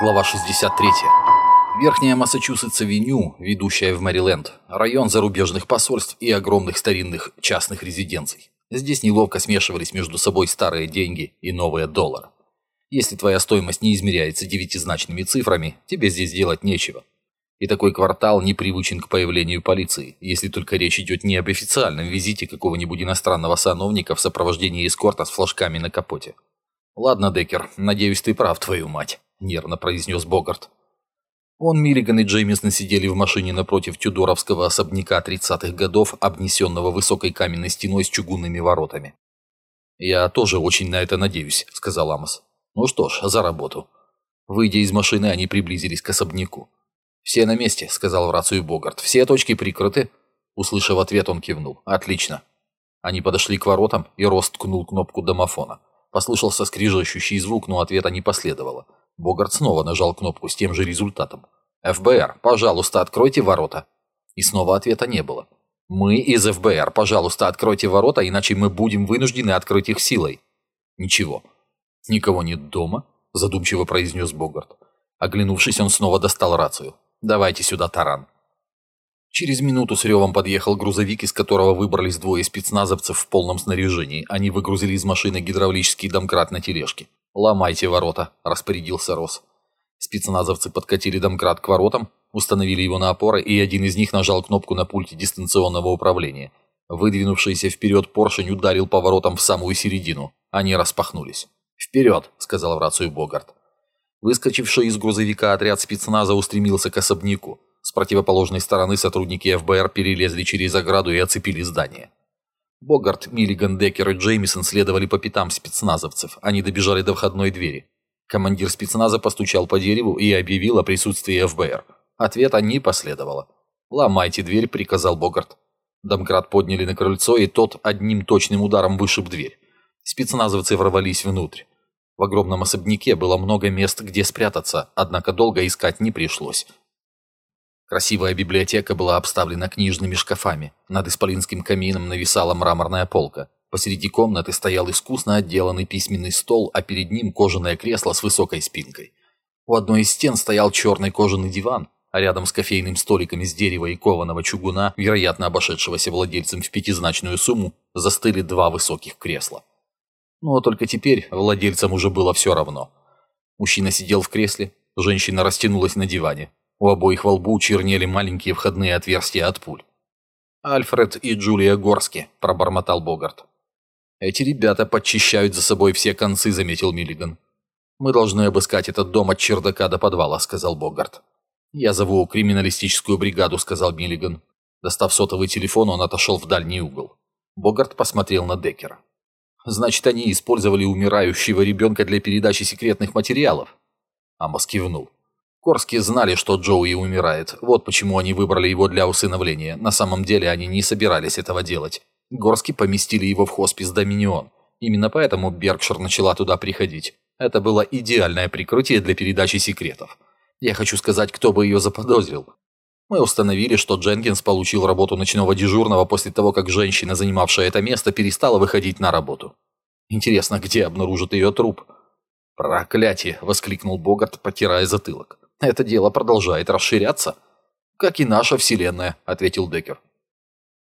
Глава 63. Верхняя Массачусетс-авеню, ведущая в Мэриленд, район зарубежных посольств и огромных старинных частных резиденций. Здесь неловко смешивались между собой старые деньги и новые доллары. Если твоя стоимость не измеряется девятизначными цифрами, тебе здесь делать нечего. И такой квартал не привычен к появлению полиции, если только речь идет не об официальном визите какого-нибудь иностранного сановника в сопровождении эскорта с флажками на капоте. Ладно, Деккер, надеюсь, ты прав, твою мать. — нервно произнес Богарт. Он, Миллиган и Джеймисон сидели в машине напротив тюдоровского особняка 30-х годов, обнесенного высокой каменной стеной с чугунными воротами. «Я тоже очень на это надеюсь», — сказал Амос. «Ну что ж, за работу». Выйдя из машины, они приблизились к особняку. «Все на месте», — сказал в рацию Богарт. «Все точки прикрыты?» Услышав ответ, он кивнул. «Отлично». Они подошли к воротам, и Рост ткнул кнопку домофона. Послышался скрижащущий звук, но ответа не последовало. Богарт снова нажал кнопку с тем же результатом. «ФБР, пожалуйста, откройте ворота». И снова ответа не было. «Мы из ФБР, пожалуйста, откройте ворота, иначе мы будем вынуждены открыть их силой». «Ничего». «Никого нет дома?» – задумчиво произнес Богарт. Оглянувшись, он снова достал рацию. «Давайте сюда таран». Через минуту с ревом подъехал грузовик, из которого выбрались двое спецназовцев в полном снаряжении. Они выгрузили из машины гидравлический домкрат на тележке. «Ломайте ворота», – распорядился Рос. Спецназовцы подкатили домкрат к воротам, установили его на опоры, и один из них нажал кнопку на пульте дистанционного управления. Выдвинувшийся вперед поршень ударил по воротам в самую середину. Они распахнулись. «Вперед!» – сказал в рацию Богарт. Выскочивший из грузовика отряд спецназа устремился к особняку. С противоположной стороны сотрудники ФБР перелезли через ограду и оцепили здание. Богарт, Миллиган, Деккер и Джеймисон следовали по пятам спецназовцев. Они добежали до входной двери. Командир спецназа постучал по дереву и объявил о присутствии ФБР. Ответа не последовало. «Ломайте дверь», — приказал Богарт. Домкрат подняли на крыльцо, и тот одним точным ударом вышиб дверь. Спецназовцы ворвались внутрь. В огромном особняке было много мест, где спрятаться, однако долго искать не пришлось. Красивая библиотека была обставлена книжными шкафами. Над исполинским камином нависала мраморная полка. Посреди комнаты стоял искусно отделанный письменный стол, а перед ним кожаное кресло с высокой спинкой. У одной из стен стоял черный кожаный диван, а рядом с кофейным столиком из дерева и кованого чугуна, вероятно обошедшегося владельцем в пятизначную сумму, застыли два высоких кресла. Но только теперь владельцам уже было все равно. Мужчина сидел в кресле, женщина растянулась на диване. У обоих во лбу чернели маленькие входные отверстия от пуль. «Альфред и Джулия Горски», – пробормотал Богарт. «Эти ребята подчищают за собой все концы», – заметил Миллиган. «Мы должны обыскать этот дом от чердака до подвала», – сказал Богарт. «Я зову криминалистическую бригаду», – сказал Миллиган. Достав сотовый телефон, он отошел в дальний угол. Богарт посмотрел на Деккера. «Значит, они использовали умирающего ребенка для передачи секретных материалов?» Амос кивнул. Корски знали, что Джоуи умирает. Вот почему они выбрали его для усыновления. На самом деле они не собирались этого делать. Горски поместили его в хоспис Доминион. Именно поэтому Беркшир начала туда приходить. Это было идеальное прикрытие для передачи секретов. Я хочу сказать, кто бы ее заподозрил. Мы установили, что Дженкинс получил работу ночного дежурного после того, как женщина, занимавшая это место, перестала выходить на работу. Интересно, где обнаружат ее труп? «Проклятие!» – воскликнул Богарт, потирая затылок. Это дело продолжает расширяться. Как и наша Вселенная, ответил Деккер.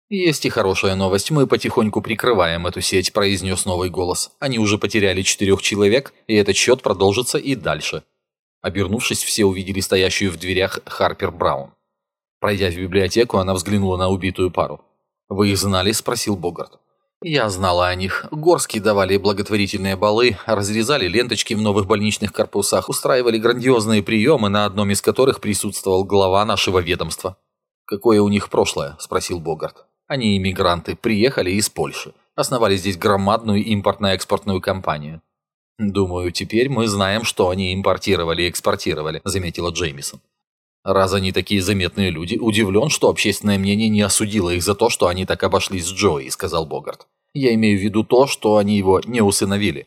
«Есть и хорошая новость. Мы потихоньку прикрываем эту сеть», – произнес новый голос. «Они уже потеряли четырех человек, и этот счет продолжится и дальше». Обернувшись, все увидели стоящую в дверях Харпер Браун. Пройдя в библиотеку, она взглянула на убитую пару. «Вы их знали?» – спросил Богарт. Я знала о них. Горские давали благотворительные балы, разрезали ленточки в новых больничных корпусах, устраивали грандиозные приемы, на одном из которых присутствовал глава нашего ведомства. «Какое у них прошлое?» – спросил Богарт. «Они иммигранты, приехали из Польши, основали здесь громадную импортно-экспортную компанию». «Думаю, теперь мы знаем, что они импортировали и экспортировали», – заметила Джеймисон. Раз они такие заметные люди, удивлен, что общественное мнение не осудило их за то, что они так обошлись с Джои, сказал Богарт. Я имею в виду то, что они его не усыновили.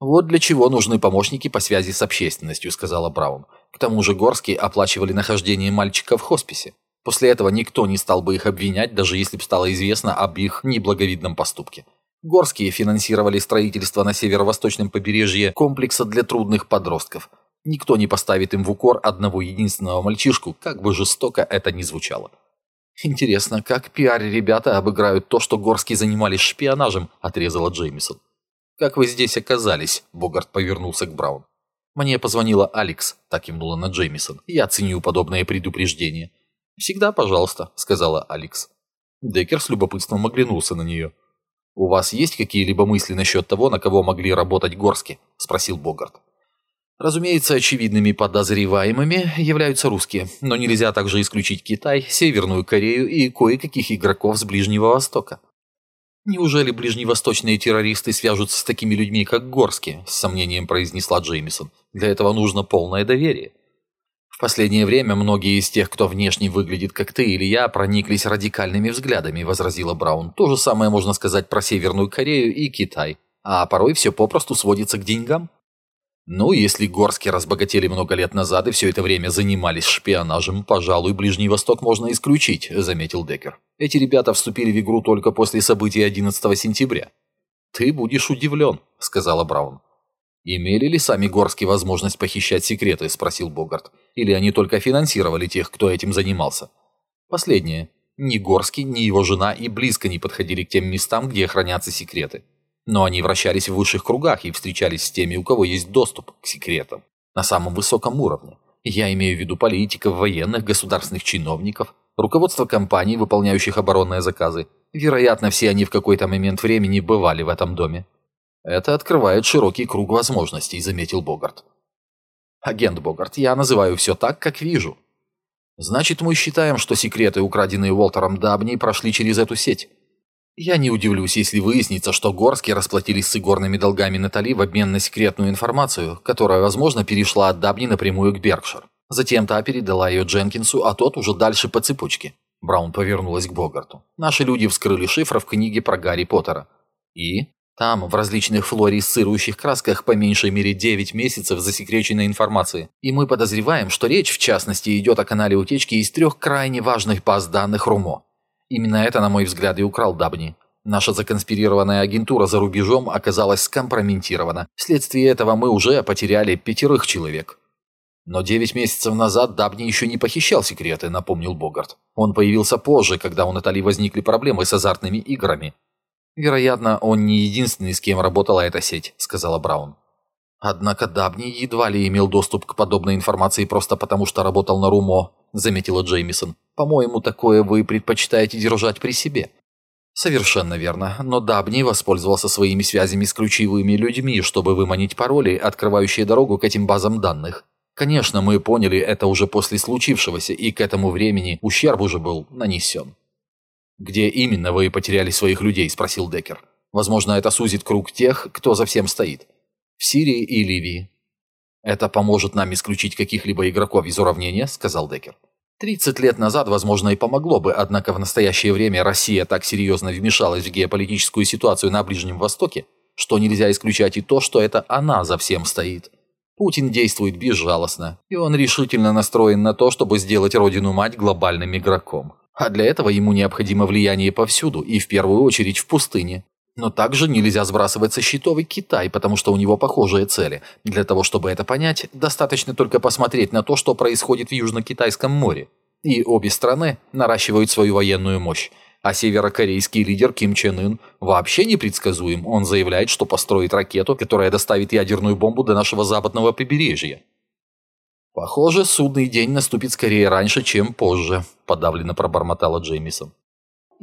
Вот для чего нужны помощники по связи с общественностью, сказала Браун. К тому же Горские оплачивали нахождение мальчика в хосписе. После этого никто не стал бы их обвинять, даже если бы стало известно об их неблаговидном поступке. Горские финансировали строительство на северо-восточном побережье комплекса для трудных подростков – Никто не поставит им в укор одного единственного мальчишку, как бы жестоко это ни звучало. «Интересно, как пиар-ребята обыграют то, что Горские занимались шпионажем?» – отрезала Джеймисон. «Как вы здесь оказались?» – Богарт повернулся к Браун. «Мне позвонила Алекс», – так кивнула на Джеймисон. «Я ценю подобное предупреждение». «Всегда пожалуйста», – сказала Алекс. Деккер с любопытством оглянулся на нее. «У вас есть какие-либо мысли насчет того, на кого могли работать Горски?» – спросил Богарт. Разумеется, очевидными подозреваемыми являются русские, но нельзя также исключить Китай, Северную Корею и кое-каких игроков с Ближнего Востока. «Неужели ближневосточные террористы свяжутся с такими людьми, как Горски?» – с сомнением произнесла Джеймисон. «Для этого нужно полное доверие». В последнее время многие из тех, кто внешне выглядит как ты или я, прониклись радикальными взглядами, возразила Браун. То же самое можно сказать про Северную Корею и Китай. А порой все попросту сводится к деньгам. Ну, если Горские разбогатели много лет назад и все это время занимались шпионажем, пожалуй, Ближний Восток можно исключить, заметил Деккер. Эти ребята вступили в игру только после событий 11 сентября. Ты будешь удивлен, сказала Браун. «Имели ли сами Горские возможность похищать секреты?» – спросил Богарт. «Или они только финансировали тех, кто этим занимался?» «Последнее. Ни Горский, ни его жена и близко не подходили к тем местам, где хранятся секреты. Но они вращались в высших кругах и встречались с теми, у кого есть доступ к секретам. На самом высоком уровне. Я имею в виду политиков, военных, государственных чиновников, руководство компаний, выполняющих оборонные заказы. Вероятно, все они в какой-то момент времени бывали в этом доме. Это открывает широкий круг возможностей, заметил Богарт. Агент Богарт, я называю все так, как вижу. Значит, мы считаем, что секреты, украденные Уолтером Дабни, прошли через эту сеть. Я не удивлюсь, если выяснится, что Горские расплатились с игорными долгами Натали в обмен на секретную информацию, которая, возможно, перешла от Дабни напрямую к Беркшир. Затем та передала ее Дженкинсу, а тот уже дальше по цепочке. Браун повернулась к Богарту. Наши люди вскрыли шифр в книге про Гарри Поттера. И? Там, в различных флуоресцирующих красках, по меньшей мере 9 месяцев засекреченной информации. И мы подозреваем, что речь, в частности, идет о канале утечки из трех крайне важных баз данных РУМО. Именно это, на мой взгляд, и украл Дабни. Наша законспирированная агентура за рубежом оказалась скомпрометирована. Вследствие этого мы уже потеряли пятерых человек. Но девять месяцев назад Дабни еще не похищал секреты, напомнил Богарт. Он появился позже, когда у Натали возникли проблемы с азартными играми. Вероятно, он не единственный, с кем работала эта сеть, сказала Браун. Однако Дабни едва ли имел доступ к подобной информации просто потому, что работал на Румо, заметила Джеймисон. По-моему, такое вы предпочитаете держать при себе. Совершенно верно, но Дабни воспользовался своими связями с ключевыми людьми, чтобы выманить пароли, открывающие дорогу к этим базам данных. Конечно, мы поняли это уже после случившегося, и к этому времени ущерб уже был нанесен. «Где именно вы потеряли своих людей?» – спросил Деккер. «Возможно, это сузит круг тех, кто за всем стоит. В Сирии и Ливии». «Это поможет нам исключить каких-либо игроков из уравнения», – сказал Деккер. 30 лет назад, возможно, и помогло бы, однако в настоящее время Россия так серьезно вмешалась в геополитическую ситуацию на Ближнем Востоке, что нельзя исключать и то, что это она за всем стоит. Путин действует безжалостно, и он решительно настроен на то, чтобы сделать родину-мать глобальным игроком. А для этого ему необходимо влияние повсюду, и в первую очередь в пустыне. Но также нельзя сбрасывать со счетов и Китай, потому что у него похожие цели. Для того, чтобы это понять, достаточно только посмотреть на то, что происходит в Южно-Китайском море. И обе страны наращивают свою военную мощь. А северокорейский лидер Ким Чен Ын вообще непредсказуем. Он заявляет, что построит ракету, которая доставит ядерную бомбу до нашего западного побережья. «Похоже, судный день наступит скорее раньше, чем позже», – подавленно пробормотала Джеймисон.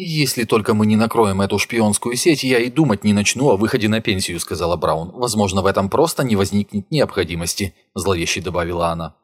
«Если только мы не накроем эту шпионскую сеть, я и думать не начну о выходе на пенсию», — сказала Браун. «Возможно, в этом просто не возникнет необходимости», — зловеще добавила она.